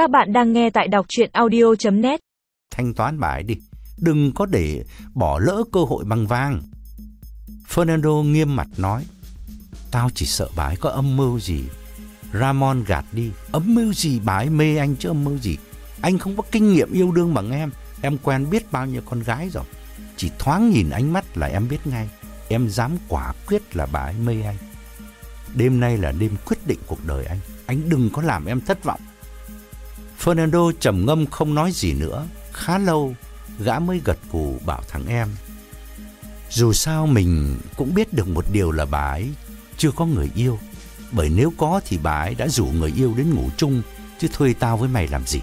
Các bạn đang nghe tại đọc chuyện audio.net Thanh toán bài đi, đừng có để bỏ lỡ cơ hội bằng vàng. Fernando nghiêm mặt nói, tao chỉ sợ bái có âm mưu gì. Ramon gạt đi, âm mưu gì bái mê anh chứ âm mưu gì. Anh không có kinh nghiệm yêu đương bằng em, em quen biết bao nhiêu con gái rồi. Chỉ thoáng nhìn ánh mắt là em biết ngay, em dám quả quyết là bái mê anh. Đêm nay là đêm quyết định cuộc đời anh, anh đừng có làm em thất vọng. Fernando trầm ngâm không nói gì nữa, khá lâu gã mới gật gù bảo thằng em. Dù sao mình cũng biết được một điều là bà ấy chưa có người yêu, bởi nếu có thì bà ấy đã rủ người yêu đến ngủ chung, chứ thuê tao với mày làm gì.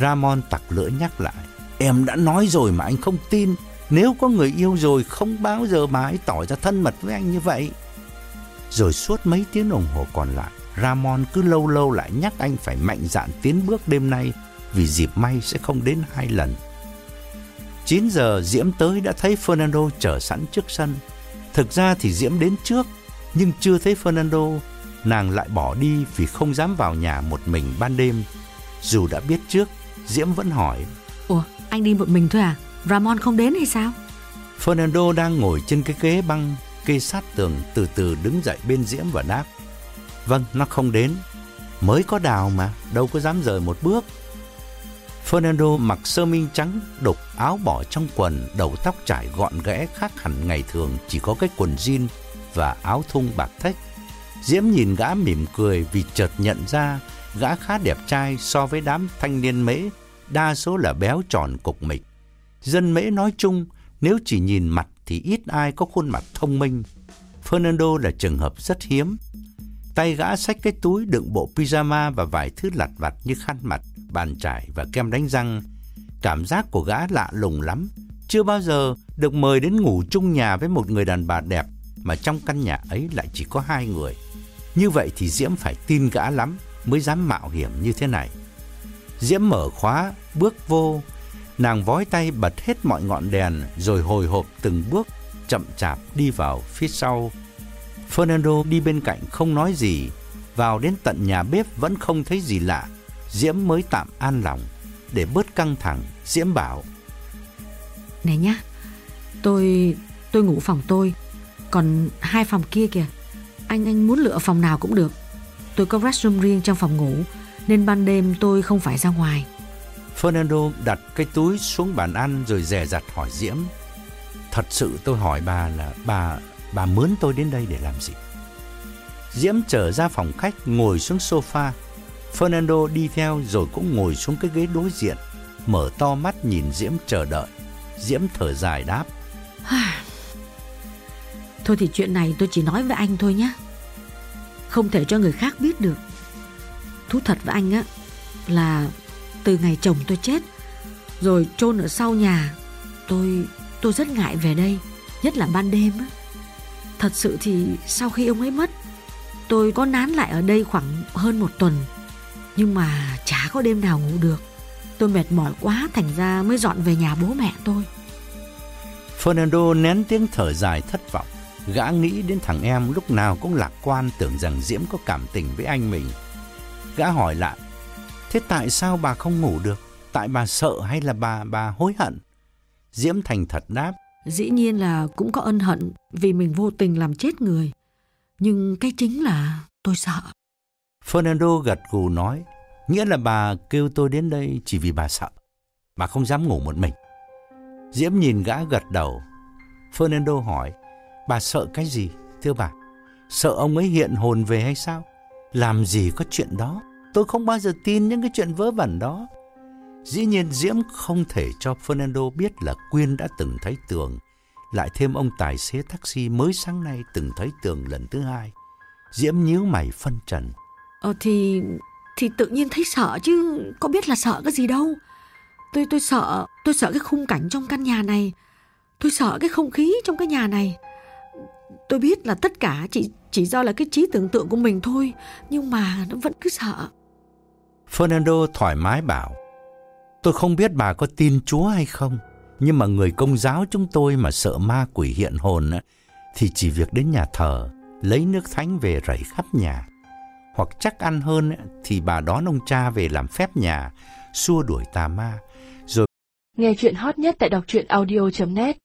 Ramon tặc lưỡi nhắc lại, em đã nói rồi mà anh không tin, nếu có người yêu rồi không bao giờ bà ấy tỏ ra thân mật với anh như vậy. Rồi suốt mấy tiếng đồng hồ còn lại, Ramon cứ lâu lâu lại nhắc anh phải mạnh dạn tiến bước đêm nay vì dịp may sẽ không đến hai lần. 9 giờ Diễm tới đã thấy Fernando chờ sẵn trước sân. Thực ra thì Diễm đến trước, nhưng chưa thấy Fernando, nàng lại bỏ đi vì không dám vào nhà một mình ban đêm. Dù đã biết trước, Diễm vẫn hỏi. Ủa, anh đi một mình thôi à? Ramon không đến hay sao? Fernando đang ngồi trên cái ghế băng, kê sát tường từ từ đứng dậy bên Diễm và đáp. Vâng, nó không đến. Mới có đào mà, đâu có dám rời một bước. Fernando mặc sơ mi trắng, đục áo bỏ trong quần, đầu tóc trải gọn gẽ khác hẳn ngày thường, chỉ có cái quần jean và áo thun bạc thách. Diễm nhìn gã mỉm cười vì chợt nhận ra gã khá đẹp trai so với đám thanh niên mễ, đa số là béo tròn cục mịch. Dân mễ nói chung, nếu chỉ nhìn mặt thì ít ai có khuôn mặt thông minh. Fernando là trường hợp rất hiếm. Tay gã xách cái túi đựng bộ pyjama và vài thứ lặt vặt như khăn mặt, bàn chải và kem đánh răng. Cảm giác của gã lạ lùng lắm. Chưa bao giờ được mời đến ngủ chung nhà với một người đàn bà đẹp mà trong căn nhà ấy lại chỉ có hai người. Như vậy thì Diễm phải tin gã lắm mới dám mạo hiểm như thế này. Diễm mở khóa, bước vô. Nàng vói tay bật hết mọi ngọn đèn rồi hồi hộp từng bước chậm chạp đi vào phía sau Fernando đi bên cạnh không nói gì, vào đến tận nhà bếp vẫn không thấy gì lạ. Diễm mới tạm an lòng, để bớt căng thẳng, Diễm bảo. Này nhá, tôi tôi ngủ phòng tôi, còn hai phòng kia kìa. Anh anh muốn lựa phòng nào cũng được. Tôi có restroom riêng trong phòng ngủ, nên ban đêm tôi không phải ra ngoài. Fernando đặt cái túi xuống bàn ăn rồi dè dặt hỏi Diễm. Thật sự tôi hỏi bà là bà bà mướn tôi đến đây để làm gì? Diễm trở ra phòng khách ngồi xuống sofa. Fernando đi theo rồi cũng ngồi xuống cái ghế đối diện, mở to mắt nhìn Diễm chờ đợi. Diễm thở dài đáp. Thôi thì chuyện này tôi chỉ nói với anh thôi nhé. Không thể cho người khác biết được. Thú thật với anh á là từ ngày chồng tôi chết. Rồi chôn ở sau nhà, tôi tôi rất ngại về đây, nhất là ban đêm á. Thật sự thì sau khi ông ấy mất Tôi có nán lại ở đây khoảng hơn một tuần. Nhưng mà chả có đêm nào ngủ được. Tôi mệt mỏi quá thành ra mới dọn về nhà bố mẹ tôi. Fernando nén tiếng thở dài thất vọng. Gã nghĩ đến thằng em lúc nào cũng lạc quan tưởng rằng Diễm có cảm tình với anh mình. Gã hỏi lại Thế tại sao bà không ngủ được? Tại bà sợ hay là bà bà hối hận? Diễm thành thật đáp Dĩ nhiên là cũng có ân hận vì mình vô tình làm chết người. Nhưng cái chính là tôi sợ. Fernando gật gù nói, nghĩa là bà kêu tôi đến đây chỉ vì bà sợ. Bà không dám ngủ một mình. Diễm nhìn gã gật đầu. Fernando hỏi, bà sợ cái gì, thưa bà? Sợ ông ấy hiện hồn về hay sao? Làm gì có chuyện đó? Tôi không bao giờ tin những cái chuyện vớ vẩn đó. Dĩ nhiên Diễm không thể cho Fernando biết là Quyên đã từng thấy Tường. Lại thêm ông tài xế taxi mới sáng nay từng thấy Tường lần thứ hai. Diễm nhíu mày phân trần. Ờ thì... thì tự nhiên thấy sợ chứ có biết là sợ cái gì đâu. Tôi tôi sợ, tôi sợ cái khung cảnh trong căn nhà này. Tôi sợ cái không khí trong cái nhà này. Tôi biết là tất cả chỉ chỉ do là cái trí tưởng tượng của mình thôi, nhưng mà nó vẫn cứ sợ. Fernando thoải mái bảo. Tôi không biết bà có tin Chúa hay không, nhưng mà người công giáo chúng tôi mà sợ ma quỷ hiện hồn thì chỉ việc đến nhà thờ, lấy nước thánh về rảy khắp nhà. Hoặc chắc ăn hơn thì bà đón ông cha về làm phép nhà, xua đuổi tà ma. Rồi Nghe chuyện hot nhất tại đọc truyện audio.net